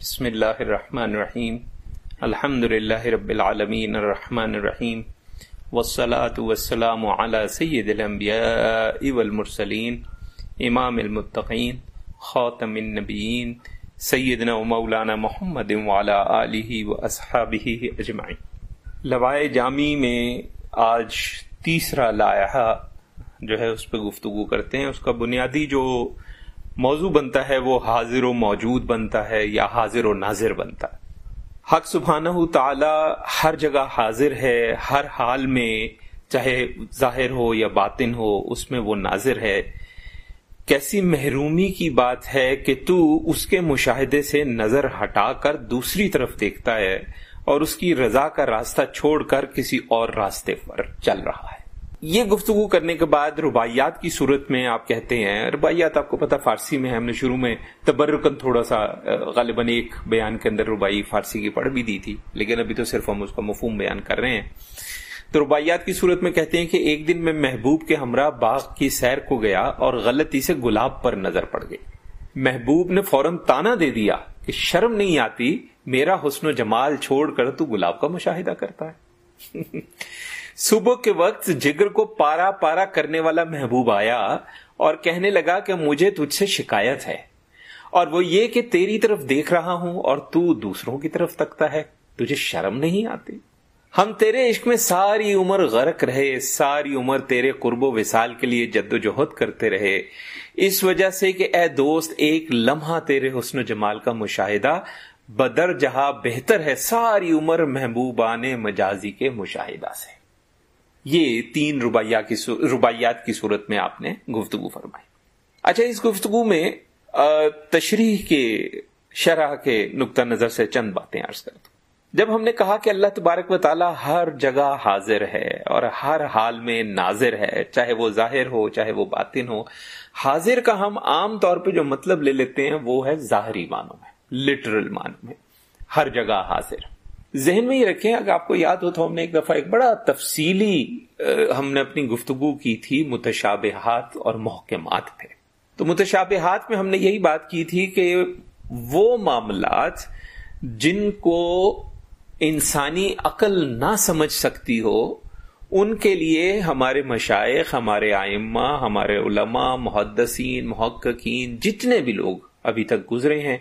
بسم اللہ الرحمن الرحیم. الحمد للہ رب العالمین الرحمن الرحیم. والصلاة والسلام على سید الانبیاء والمرسلین. امام المتقین. خاتم النبیین. سیدنا و مولانا محمد وعلى آلہ و اصحابہ اجمعین. لوائے جامی میں آج تیسرا لائحہ جو ہے اس پہ گفتگو کرتے ہیں. اس کا بنیادی جو موضوع بنتا ہے، وہ حاضر و موجود بنتا ہے یا حاضر و ناظر بنتا ہے۔ حق سبحانہ تعالی ہر جگہ حاضر ہے، ہر حال میں چاہے ظاہر ہو یا باطن ہو، اس میں وہ ناظر ہے۔ کیسی محرومی کی بات ہے کہ تو اس کے مشاہدے سے نظر ہٹا کر دوسری طرف دیکھتا ہے اور اس کی رضا کا راستہ چھوڑ کر کسی اور راستے پر چل رہا ہے۔ یہ گفتگو کرنے کے بعد رباعیات کی صورت میں آپ کہتے ہیں، رباعیات آپ کو پتا فارسی میں ہم نے شروع میں تبرکن تھوڑا سا غالباً ایک بیان کے اندر ربائی فارسی کی پڑھ بھی دی تھی، لیکن ابھی تو صرف ہم اس کا مفہوم بیان کر رہے ہیں۔ تو رباعیات کی صورت میں کہتے ہیں کہ ایک دن میں محبوب کے ہمراہ باغ کی سیر کو گیا اور غلطی سے گلاب پر نظر پڑ گئی۔ محبوب نے فوراً تانا دے دیا کہ شرم نہیں آتی، میرا حسن و جمال چھوڑ کر تو گلاب کا مشاہدہ کرتا ہے۔ صبح کے وقت جگر کو پارا پارا کرنے والا محبوب آیا اور کہنے لگا کہ مجھے تجھ سے شکایت ہے۔ اور وہ یہ کہ تیری طرف دیکھ رہا ہوں اور تو دوسروں کی طرف تکتا ہے، تجھے شرم نہیں آتی؟ ہم تیرے عشق میں ساری عمر غرق رہے، ساری عمر تیرے قرب و وصال کے لیے جد و جہد کرتے رہے۔ اس وجہ سے کہ اے دوست، ایک لمحہ تیرے حسن و جمال کا مشاہدہ بدر جہاں بہتر ہے، ساری عمر محبوبان مجازی کے مشاہدہ سے۔ یہ تین کی رباعیات کی صورت میں آپ نے گفتگو فرمائی۔ اچھا اس گفتگو میں تشریح کے، شرح کے نقطہ نظر سے چند باتیں عرض کر دوں جب ہم نے کہا کہ اللہ تبارک و تعالیٰ ہر جگہ حاضر ہے اور ہر حال میں ناظر ہے، چاہے وہ ظاہر ہو، چاہے وہ باطن ہو، حاضر کا ہم عام طور پہ جو مطلب لے لیتے ہیں وہ ہے ظاہری معنوں میں لٹرل معنوں میں، ہر جگہ حاضر۔ ذہن میں یہ رکھیں، اگر آپ کو یاد ہو تو ہم نے ایک دفعہ ایک بڑا تفصیلی ہم نے اپنی گفتگو کی تھی متشابہات اور محکمات پہ۔ تو متشابہات میں ہم نے یہی بات کی تھی کہ وہ معاملات جن کو انسانی عقل نہ سمجھ سکتی ہو، ان کے لیے ہمارے مشائق، ہمارے آئمہ، ہمارے علماء، محدثین، محققین، جتنے بھی لوگ ابھی تک گزرے ہیں،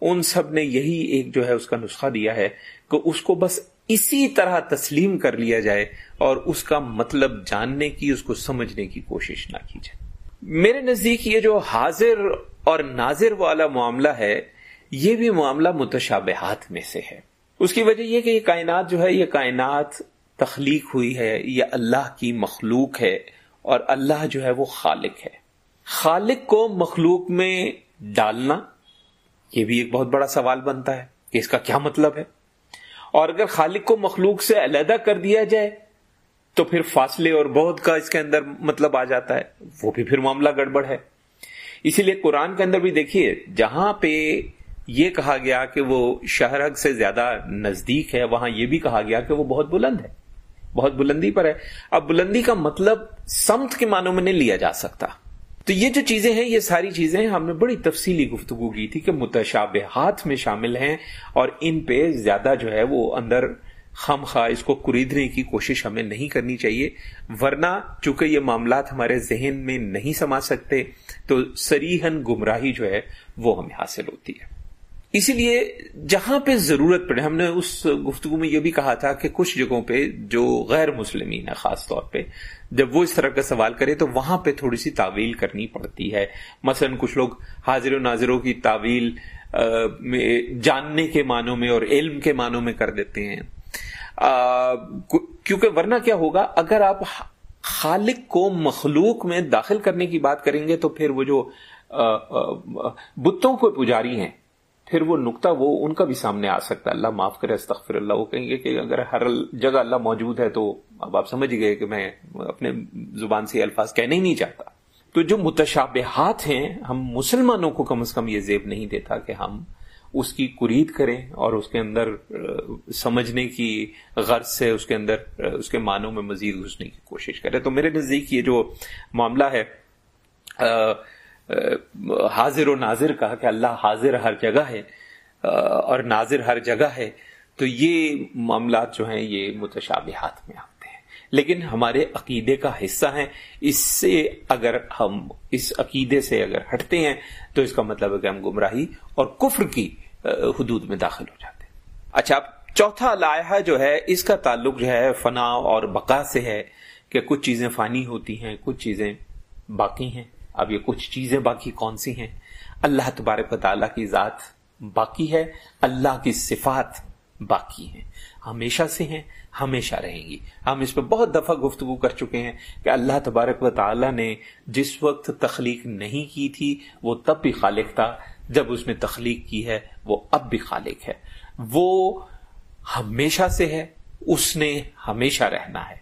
ان سب نے یہی ایک جو ہے اس کا نسخہ دیا ہے کہ اس کو بس اسی طرح تسلیم کر لیا جائے اور اس کا مطلب جاننے کی، اس کو سمجھنے کی کوشش نہ کی جائے۔ میرے نزدیک یہ جو حاضر اور ناظر والا معاملہ ہے، یہ بھی معاملہ متشابہات میں سے ہے۔ اس کی وجہ یہ کہ یہ کائنات جو ہے، یہ کائنات تخلیق ہوئی ہے، یہ اللہ کی مخلوق ہے اور اللہ جو ہے وہ خالق ہے۔ خالق کو مخلوق میں ڈالنا، یہ بھی ایک بہت بڑا سوال بنتا ہے کہ اس کا کیا مطلب ہے؟ اور اگر خالق کو مخلوق سے علیحدہ کر دیا جائے، تو پھر فاصلے اور بہت کا اس کے اندر مطلب آ جاتا ہے۔ وہ بھی پھر معاملہ گڑبڑ ہے۔ اسی لیے قرآن کے اندر بھی دیکھیے، جہاں پہ یہ کہا گیا کہ وہ شہرگ سے زیادہ نزدیک ہے، وہاں یہ بھی کہا گیا کہ وہ بہت بلند ہے۔ بہت بلندی پر ہے۔ اب بلندی کا مطلب سمت کے معنوں میں نہیں لیا جا سکتا۔ تو یہ جو چیزیں ہیں، یہ ساری چیزیں ہم نے بڑی تفصیلی گفتگو کی تھی کہ متشابہات میں شامل ہیں اور ان پہ زیادہ جو ہے وہ اندر خم خواہ اس کو خریدنے کی کوشش ہمیں نہیں کرنی چاہیے۔ ورنہ چونکہ یہ معاملات ہمارے ذہن میں نہیں سما سکتے، تو سریحن گمراہی جو ہے وہ ہمیں حاصل ہوتی ہے۔ اسی لیے جہاں پہ ضرورت پڑے، ہم نے اس گفتگو میں یہ بھی کہا تھا کہ کچھ جگہوں پہ جو غیر مسلمین ہے خاص طور پہ، جب وہ اس طرح کا سوال کرے تو وہاں پہ تھوڑی سی تعویل کرنی پڑتی ہے۔ مثلا کچھ لوگ حاضر و ناظروں کی تعویل جاننے کے معنوں میں اور علم کے معنوں میں کر دیتے ہیں۔ کیونکہ ورنہ کیا ہوگا، اگر آپ خالق کو مخلوق میں داخل کرنے کی بات کریں گے تو پھر وہ جو بتوں کو پجاری ہیں پھر وہ نقطہ وہ ان کا بھی سامنے آ سکتا ہے۔ اللہ معاف کرے، استغفر اللہ، وہ کہیں گے کہ اگر ہر جگہ اللہ موجود ہے تو اب آپ سمجھ گئے کہ میں اپنے زبان سے الفاظ کہنے ہی نہیں چاہتا۔ تو جو متشابہات ہیں، ہم مسلمانوں کو کم از کم یہ زیب نہیں دیتا کہ ہم اس کی قرید کریں اور اس کے اندر سمجھنے کی غرض سے اس کے اندر اس کے معنوں میں مزید گھسنے کی کوشش کریں۔ تو میرے نزدیک یہ جو معاملہ ہے حاضر و ناظر کہا کہ اللہ حاضر ہر جگہ ہے اور ناظر ہر جگہ ہے، تو یہ معاملات جو ہیں، یہ متشابہات میں آتے ہیں۔ لیکن ہمارے عقیدے کا حصہ ہیں۔ اس سے اگر ہم اس عقیدے سے اگر ہٹتے ہیں، تو اس کا مطلب ہے کہ ہم گمراہی اور کفر کی حدود میں داخل ہو جاتے ہیں۔ اچھا چوتھا لائحہ جو ہے، اس کا تعلق جو ہے، فنا اور بقا سے ہے کہ کچھ چیزیں فانی ہوتی ہیں، کچھ چیزیں باقی ہیں۔ اب یہ کچھ چیزیں باقی کون سی ہیں؟ اللہ تبارک و تعالیٰ کی ذات باقی ہے، اللہ کی صفات باقی ہیں۔ ہمیشہ سے ہیں، ہمیشہ رہیں گی۔ ہم اس پہ بہت دفعہ گفتگو کر چکے ہیں کہ اللہ تبارک و تعالی نے جس وقت تخلیق نہیں کی تھی، وہ تب بھی خالق تھا۔ جب اس نے تخلیق کی ہے، وہ اب بھی خالق ہے۔ وہ ہمیشہ سے ہے، اس نے ہمیشہ رہنا ہے۔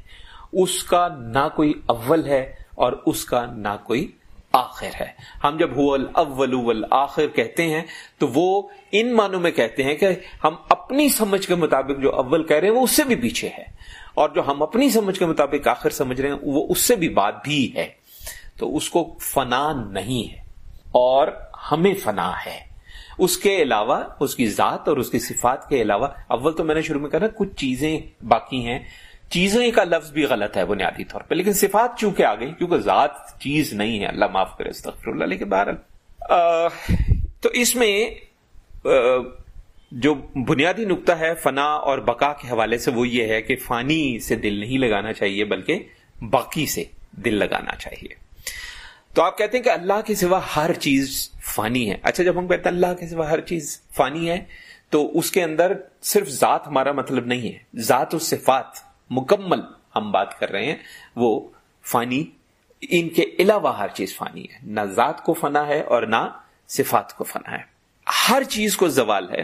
اس کا نہ کوئی اول ہے اور اس کا نہ کوئی آخر ہے۔ ہم جب اول آخر کہتے ہیں، تو وہ ان معنوں میں کہتے ہیں کہ ہم اپنی سمجھ کے مطابق جو اول کہہ رہے ہیں، وہ اس سے بھی پیچھے ہے۔ اور جو ہم اپنی سمجھ کے مطابق آخر سمجھ رہے ہیں، وہ اس سے بھی بات بھی ہے۔ تو اس کو فنا نہیں ہے۔ اور ہمیں فنا ہے۔ اس کے علاوہ، اس کی ذات اور اس کی صفات کے علاوہ، اول تو میں نے شروع میں کہا کچھ چیزیں باقی ہیں۔ چیزیں کا لفظ بھی غلط ہے بنیادی طور پہ، لیکن صفات چونکہ آ گئی، کیونکہ ذات چیز نہیں ہے، اللہ معاف کرے، استغفر اللہ، لیکن بہرحال تو اس میں جو بنیادی نقطہ ہے فنا اور بقا کے حوالے سے، وہ یہ ہے کہ فانی سے دل نہیں لگانا چاہیے، بلکہ باقی سے دل لگانا چاہیے۔ تو آپ کہتے ہیں کہ اللہ کے سوا ہر چیز فانی ہے۔ اچھا جب ہم کہتے ہیں اللہ کے سوا ہر چیز فانی ہے، تو اس کے اندر صرف ذات ہمارا مطلب نہیں ہے، ذات و صفات مکمل ہم بات کر رہے ہیں، وہ فانی، ان کے علاوہ ہر چیز فانی ہے۔ نہ ذات کو فنا ہے اور نہ صفات کو فنا ہے۔ ہر چیز کو زوال ہے۔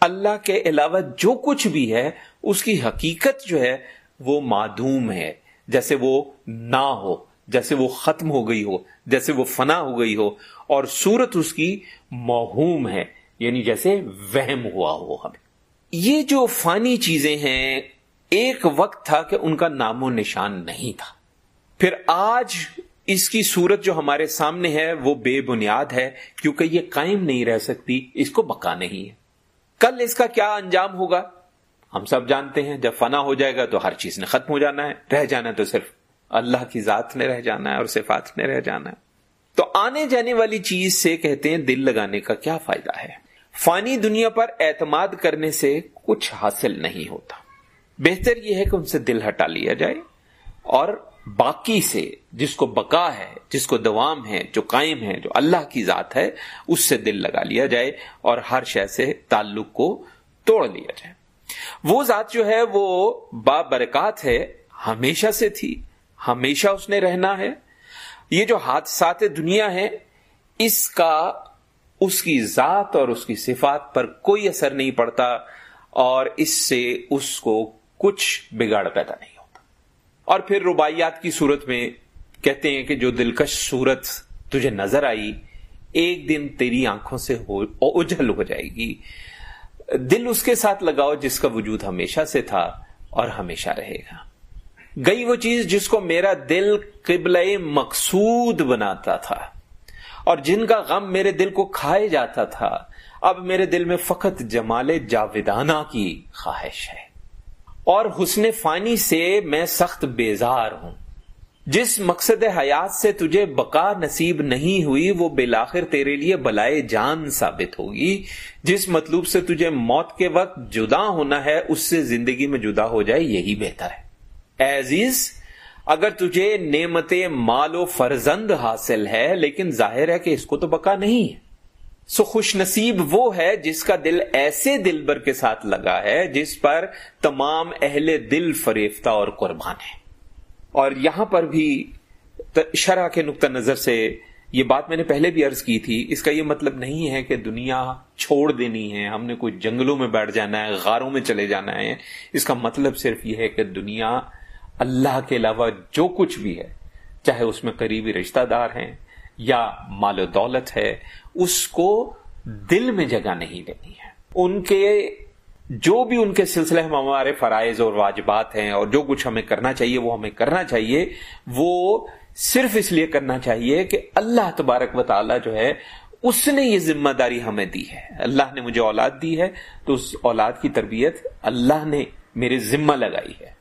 اللہ کے علاوہ جو کچھ بھی ہے، اس کی حقیقت جو ہے، وہ معدوم ہے۔ جیسے وہ نہ ہو، جیسے وہ ختم ہو گئی ہو، جیسے وہ فنا ہو گئی ہو۔ اور صورت اس کی موہوم ہے یعنی جیسے وہم ہوا ہو ہمیں۔ یہ جو فانی چیزیں ہیں ایک وقت تھا کہ ان کا نام و نشان نہیں تھا۔ پھر آج اس کی صورت جو ہمارے سامنے ہے، وہ بے بنیاد ہے، کیونکہ یہ قائم نہیں رہ سکتی، اس کو بقا نہیں ہے۔ کل اس کا کیا انجام ہوگا؟ ہم سب جانتے ہیں، جب فنا ہو جائے گا تو ہر چیز نے ختم ہو جانا ہے۔ رہ جانا تو صرف اللہ کی ذات نے رہ جانا ہے اور صفات نے رہ جانا ہے۔ تو آنے جانے والی چیز سے کہتے ہیں، دل لگانے کا کیا فائدہ ہے؟ فانی دنیا پر اعتماد کرنے سے کچھ حاصل نہیں ہوتا۔ بہتر یہ ہے کہ ان سے دل ہٹا لیا جائے اور باقی سے جس کو بقا ہے، جس کو دوام ہے، جو قائم ہے، جو اللہ کی ذات ہے، اس سے دل لگا لیا جائے اور ہر شے سے تعلق کو توڑ لیا جائے۔ وہ ذات جو ہے، وہ با برکات ہے، ہمیشہ سے تھی، ہمیشہ اس نے رہنا ہے۔ یہ جو حادثات دنیا ہے اس کا، اس کی ذات اور اس کی صفات پر کوئی اثر نہیں پڑتا اور اس سے اس کو کچھ بگاڑ پیدا نہیں ہوتا۔ اور پھر ربائیات کی صورت میں کہتے ہیں کہ جو دلکش صورت تجھے نظر آئی، ایک دن تیری آنکھوں سے اجل ہو جائے گی۔ دل اس کے ساتھ لگاؤ جس کا وجود ہمیشہ سے تھا اور ہمیشہ رہے گا۔ گئی وہ چیز جس کو میرا دل قبل مقصود بناتا تھا اور جن کا غم میرے دل کو کھائے جاتا تھا، اب میرے دل میں فقط جمال جاویدانہ کی خواہش ہے۔ اور حسن فانی سے میں سخت بیزار ہوں۔ جس مقصد حیات سے تجھے بقا نصیب نہیں ہوئی، وہ بلاخر تیرے لیے بلائے جان ثابت ہوگی۔ جس مطلوب سے تجھے موت کے وقت جدا ہونا ہے، اس سے زندگی میں جدا ہو جائے، یہی بہتر ہے۔ عزیز، اگر تجھے نعمت مال و فرزند حاصل ہے، لیکن ظاہر ہے کہ اس کو تو بقا نہیں ہے۔ سو خوش نصیب وہ ہے جس کا دل ایسے دل بر کے ساتھ لگا ہے جس پر تمام اہل دل فریفتہ اور قربان ہے اور یہاں پر بھی شرح کے نقطہ نظر سے یہ بات میں نے پہلے بھی عرض کی تھی۔ اس کا یہ مطلب نہیں ہے کہ دنیا چھوڑ دینی ہے، ہم نے کوئی جنگلوں میں بیٹھ جانا ہے، غاروں میں چلے جانا ہے۔ اس کا مطلب صرف یہ ہے کہ دنیا اللہ کے علاوہ جو کچھ بھی ہے، چاہے اس میں قریبی رشتہ دار ہیں یا مال و دولت ہے، اس کو دل میں جگہ نہیں دینی ہے۔ ان کے جو بھی ان کے سلسلے میں ہمارے فرائض اور واجبات ہیں اور جو کچھ ہمیں کرنا چاہیے، وہ ہمیں کرنا چاہیے، وہ صرف اس لیے کرنا چاہیے کہ اللہ تبارک و تعالی جو ہے، اس نے یہ ذمہ داری ہمیں دی ہے۔ اللہ نے مجھے اولاد دی ہے، تو اس اولاد کی تربیت اللہ نے میرے ذمہ لگائی ہے۔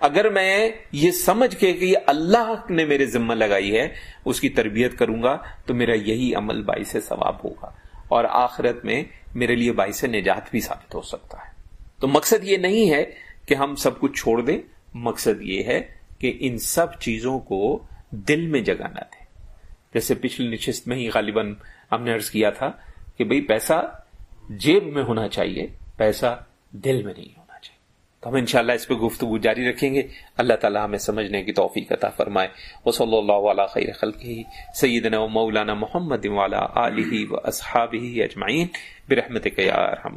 اگر میں یہ سمجھ کے کہ یہ اللہ نے میرے ذمہ لگائی ہے، اس کی تربیت کروں گا، تو میرا یہی عمل باعث ثواب ہوگا۔ اور آخرت میں میرے لیے باعث نجات بھی ثابت ہو سکتا ہے۔ تو مقصد یہ نہیں ہے کہ ہم سب کچھ چھوڑ دیں، مقصد یہ ہے کہ ان سب چیزوں کو دل میں جگہ نہ دیں۔ جیسے پچھلی نشست میں ہی غالباً ہم نے ارض کیا تھا کہ بھئی پیسہ جیب میں ہونا چاہیے، پیسہ دل میں نہیں۔ تو ہم انشاءاللہ اس پہ گفتگو جاری رکھیں گے۔ اللہ تعالیٰ ہمیں سمجھنے کی توفیق عطا فرمائے۔ وہ صلی اللہ علیہ خیر خلقی سیدنا و مولانا محمد والا علیہ و اصحابہ اجمعین۔ برحمتک یا ارحم